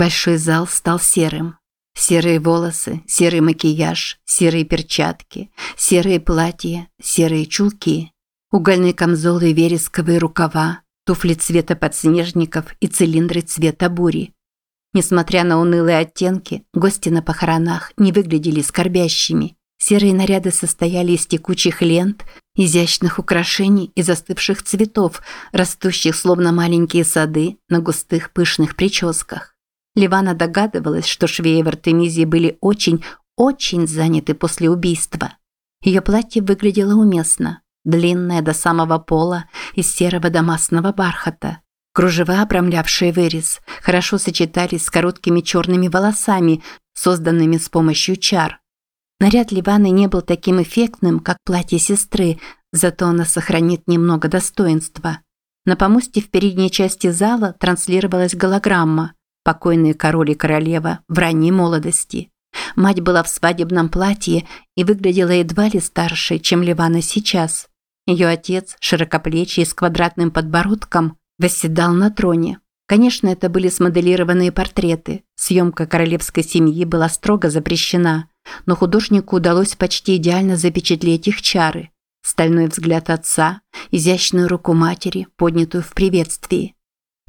Большой зал стал серым. Серые волосы, серый макияж, серые перчатки, серые платья, серые чулки, угольные камзолы и вересковые рукава, туфли цвета подснежников и цилиндры цвета бури. Несмотря на унылые оттенки, гости на похоронах не выглядели скорбящими. Серые наряды состояли из текучих лент, изящных украшений и застывших цветов, растущих словно маленькие сады на густых пышных прическах. Ливана догадывалась, что швеи в Артемизии были очень, очень заняты после убийства. Ее платье выглядело уместно, длинное до самого пола из серого дамасного бархата. Кружева, обрамлявшие вырез, хорошо сочетались с короткими черными волосами, созданными с помощью чар. Наряд Ливаны не был таким эффектным, как платье сестры, зато она сохранит немного достоинства. На помосте в передней части зала транслировалась голограмма «Покойные король и королева в ранней молодости». Мать была в свадебном платье и выглядела едва ли старше, чем Ливана сейчас. Ее отец, широкоплечий с квадратным подбородком, восседал на троне. Конечно, это были смоделированные портреты. Съемка королевской семьи была строго запрещена – но художнику удалось почти идеально запечатлеть их чары. Стальной взгляд отца, изящную руку матери, поднятую в приветствии.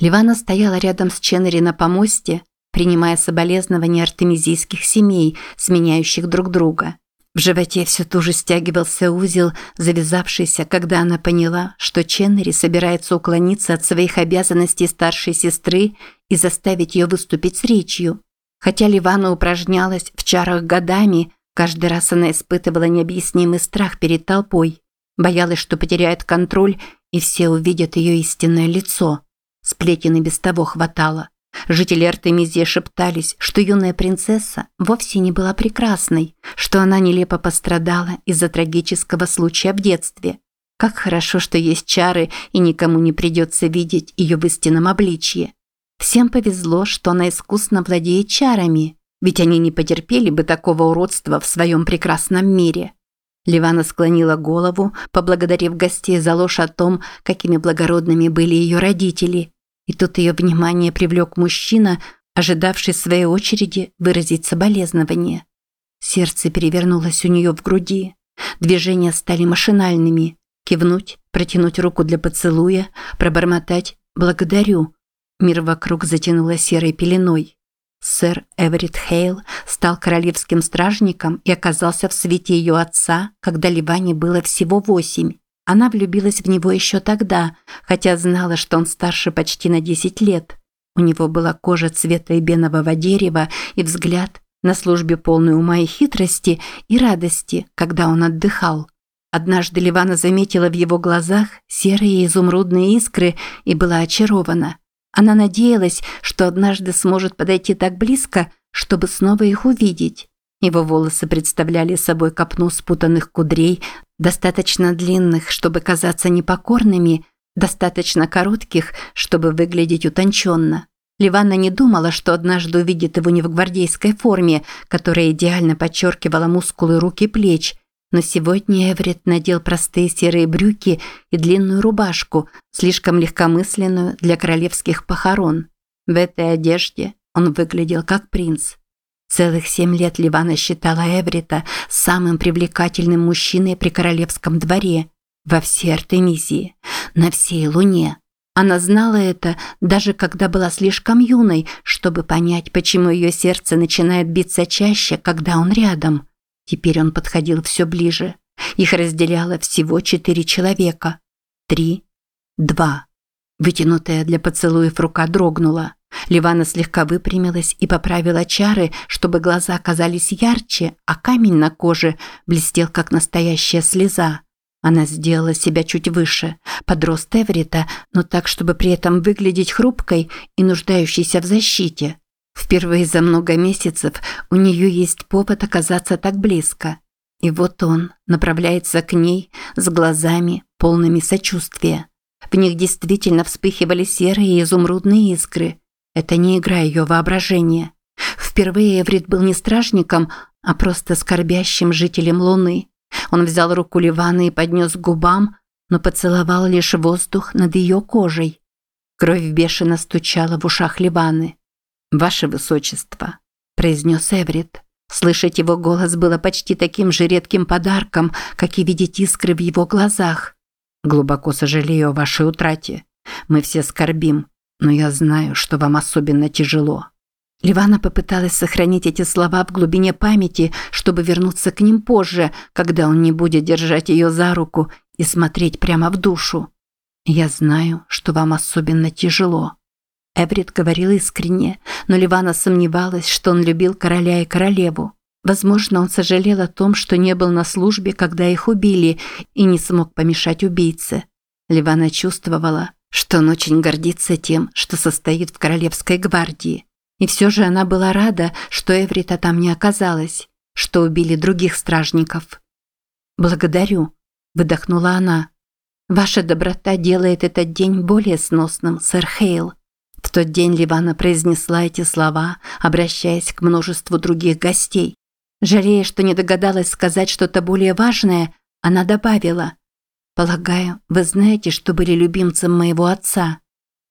Ливана стояла рядом с Ченнери на помосте, принимая соболезнования артемизийских семей, сменяющих друг друга. В животе все туже стягивался узел, завязавшийся, когда она поняла, что Ченнери собирается уклониться от своих обязанностей старшей сестры и заставить ее выступить с речью. Хотя Ливана упражнялась в чарах годами, каждый раз она испытывала необъяснимый страх перед толпой. Боялась, что потеряет контроль, и все увидят ее истинное лицо. Сплетен без того хватало. Жители Артемизии шептались, что юная принцесса вовсе не была прекрасной, что она нелепо пострадала из-за трагического случая в детстве. Как хорошо, что есть чары, и никому не придется видеть ее в истинном обличье. Всем повезло, что она искусно владеет чарами, ведь они не потерпели бы такого уродства в своем прекрасном мире. Ливана склонила голову, поблагодарив гостей за ложь о том, какими благородными были ее родители. И тут ее внимание привлек мужчина, ожидавший своей очереди выразить соболезнование. Сердце перевернулось у нее в груди. Движения стали машинальными. Кивнуть, протянуть руку для поцелуя, пробормотать «благодарю», Мир вокруг затянуло серой пеленой. Сэр Эверетт Хейл стал королевским стражником и оказался в свете ее отца, когда Ливане было всего восемь. Она влюбилась в него еще тогда, хотя знала, что он старше почти на десять лет. У него была кожа цвета эбенового дерева и взгляд на службе полной ума и хитрости и радости, когда он отдыхал. Однажды Ливана заметила в его глазах серые изумрудные искры и была очарована. Она надеялась, что однажды сможет подойти так близко, чтобы снова их увидеть. Его волосы представляли собой копну спутанных кудрей, достаточно длинных, чтобы казаться непокорными, достаточно коротких, чтобы выглядеть утонченно. Ливанна не думала, что однажды увидит его не в гвардейской форме, которая идеально подчеркивала мускулы рук и плеч, но сегодня Эврит надел простые серые брюки и длинную рубашку, слишком легкомысленную для королевских похорон. В этой одежде он выглядел как принц. Целых семь лет Ливана считала Эврита самым привлекательным мужчиной при королевском дворе, во всей Артемизии, на всей Луне. Она знала это, даже когда была слишком юной, чтобы понять, почему ее сердце начинает биться чаще, когда он рядом. Теперь он подходил все ближе. Их разделяло всего четыре человека. Три. Два. Вытянутая для поцелуев рука дрогнула. Ливана слегка выпрямилась и поправила чары, чтобы глаза оказались ярче, а камень на коже блестел, как настоящая слеза. Она сделала себя чуть выше, подрост Эврита, но так, чтобы при этом выглядеть хрупкой и нуждающейся в защите. Впервые за много месяцев у нее есть повод оказаться так близко. И вот он направляется к ней с глазами, полными сочувствия. В них действительно вспыхивали серые и изумрудные искры. Это не игра ее воображения. Впервые Эврит был не стражником, а просто скорбящим жителем Луны. Он взял руку Ливаны и поднес к губам, но поцеловал лишь воздух над ее кожей. Кровь бешено стучала в ушах Ливаны. «Ваше Высочество», – произнес Эврит. Слышать его голос было почти таким же редким подарком, как и видеть искры в его глазах. «Глубоко сожалею о вашей утрате. Мы все скорбим, но я знаю, что вам особенно тяжело». Ливана попыталась сохранить эти слова в глубине памяти, чтобы вернуться к ним позже, когда он не будет держать ее за руку и смотреть прямо в душу. «Я знаю, что вам особенно тяжело». Эврит говорил искренне, но Ливана сомневалась, что он любил короля и королеву. Возможно, он сожалел о том, что не был на службе, когда их убили, и не смог помешать убийце. Ливана чувствовала, что он очень гордится тем, что состоит в Королевской гвардии. И все же она была рада, что Эврита там не оказалась, что убили других стражников. «Благодарю», – выдохнула она. «Ваша доброта делает этот день более сносным, сэр Хейл». В тот день Ливана произнесла эти слова, обращаясь к множеству других гостей. Жалея, что не догадалась сказать что-то более важное, она добавила «Полагаю, вы знаете, что были любимцем моего отца».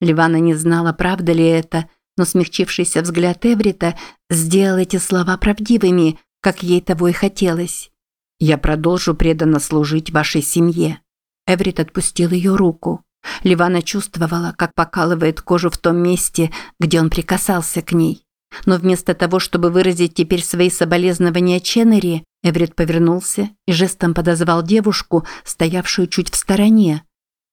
Ливана не знала, правда ли это, но смягчившийся взгляд Эврита сделал эти слова правдивыми, как ей того и хотелось. «Я продолжу преданно служить вашей семье». Эврит отпустил ее руку. Ливана чувствовала, как покалывает кожу в том месте, где он прикасался к ней. Но вместо того, чтобы выразить теперь свои соболезнования Ченнери, Эврит повернулся и жестом подозвал девушку, стоявшую чуть в стороне.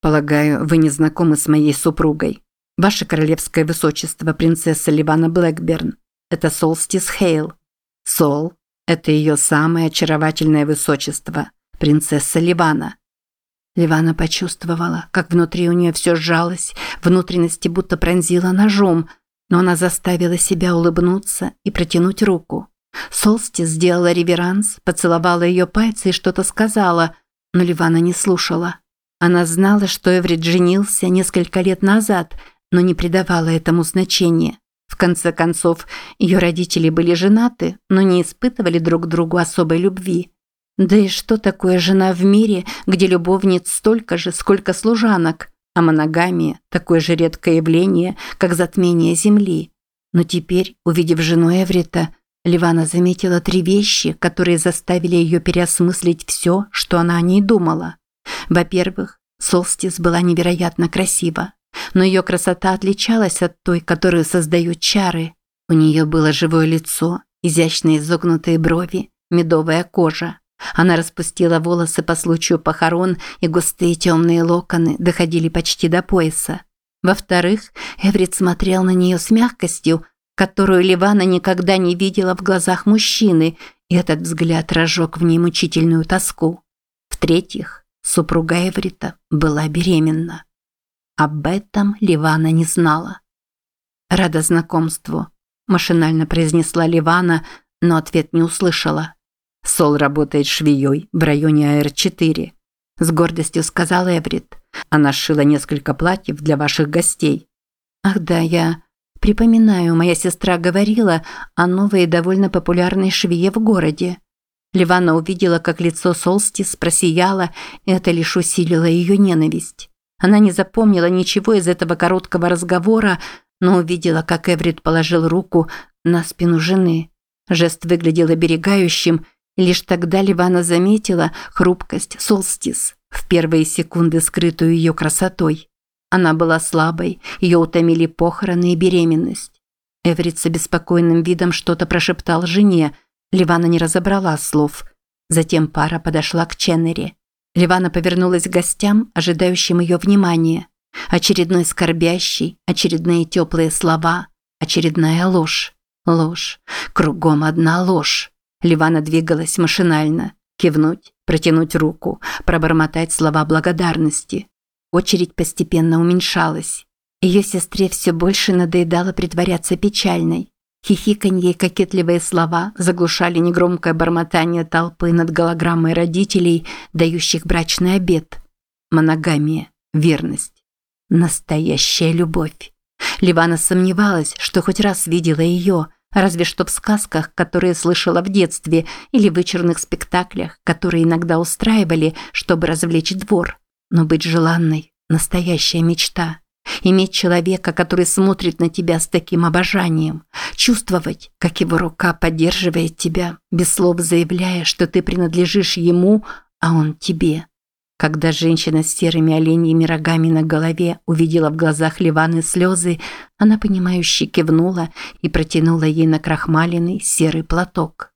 «Полагаю, вы не знакомы с моей супругой. Ваше королевское высочество, принцесса Ливана Блэкберн. Это Солстис Хейл. Сол – это ее самое очаровательное высочество, принцесса Ливана. Ливана почувствовала, как внутри у нее все сжалось, внутренности будто пронзила ножом, но она заставила себя улыбнуться и протянуть руку. Солсти сделала реверанс, поцеловала ее пальцы и что-то сказала, но Ливана не слушала. Она знала, что Эврид женился несколько лет назад, но не придавала этому значения. В конце концов, ее родители были женаты, но не испытывали друг другу особой любви. Да и что такое жена в мире, где любовниц столько же, сколько служанок, а моногамия – такое же редкое явление, как затмение земли. Но теперь, увидев жену Эврита, Ливана заметила три вещи, которые заставили ее переосмыслить все, что она о ней думала. Во-первых, Солстис была невероятно красива, но ее красота отличалась от той, которую создают чары. У нее было живое лицо, изящные изогнутые брови, медовая кожа. Она распустила волосы по случаю похорон, и густые темные локоны доходили почти до пояса. Во-вторых, Эврит смотрел на нее с мягкостью, которую Ливана никогда не видела в глазах мужчины, и этот взгляд разжег в ней мучительную тоску. В-третьих, супруга Эврита была беременна. Об этом Ливана не знала. «Рада знакомству», – машинально произнесла Ливана, но ответ не услышала. Сол работает швеей в районе АР-4. С гордостью сказал Эврит. Она шила несколько платьев для ваших гостей. Ах да, я... Припоминаю, моя сестра говорила о новой и довольно популярной швее в городе. Ливана увидела, как лицо Солстис просияло, и это лишь усилило ее ненависть. Она не запомнила ничего из этого короткого разговора, но увидела, как Эврит положил руку на спину жены. Жест выглядел оберегающим, Лишь тогда Ливана заметила хрупкость Солстис, в первые секунды скрытую ее красотой. Она была слабой, ее утомили похороны и беременность. Эврит с беспокойным видом что-то прошептал жене, Ливана не разобрала слов. Затем пара подошла к Ченнери. Ливана повернулась к гостям, ожидающим ее внимания. Очередной скорбящий, очередные теплые слова, очередная ложь. Ложь. Кругом одна ложь. Ливана двигалась машинально. Кивнуть, протянуть руку, пробормотать слова благодарности. Очередь постепенно уменьшалась. Ее сестре все больше надоедало притворяться печальной. Хихиканье и кокетливые слова заглушали негромкое бормотание толпы над голограммой родителей, дающих брачный обет. Моногамия, верность, настоящая любовь. Ливана сомневалась, что хоть раз видела ее, Разве что в сказках, которые слышала в детстве, или вычурных спектаклях, которые иногда устраивали, чтобы развлечь двор. Но быть желанной – настоящая мечта. Иметь человека, который смотрит на тебя с таким обожанием. Чувствовать, как его рука поддерживает тебя, без слов заявляя, что ты принадлежишь ему, а он тебе. Когда женщина с серыми оленьими рогами на голове увидела в глазах Ливаны слезы, она понимающе кивнула и протянула ей на крахмаленный серый платок.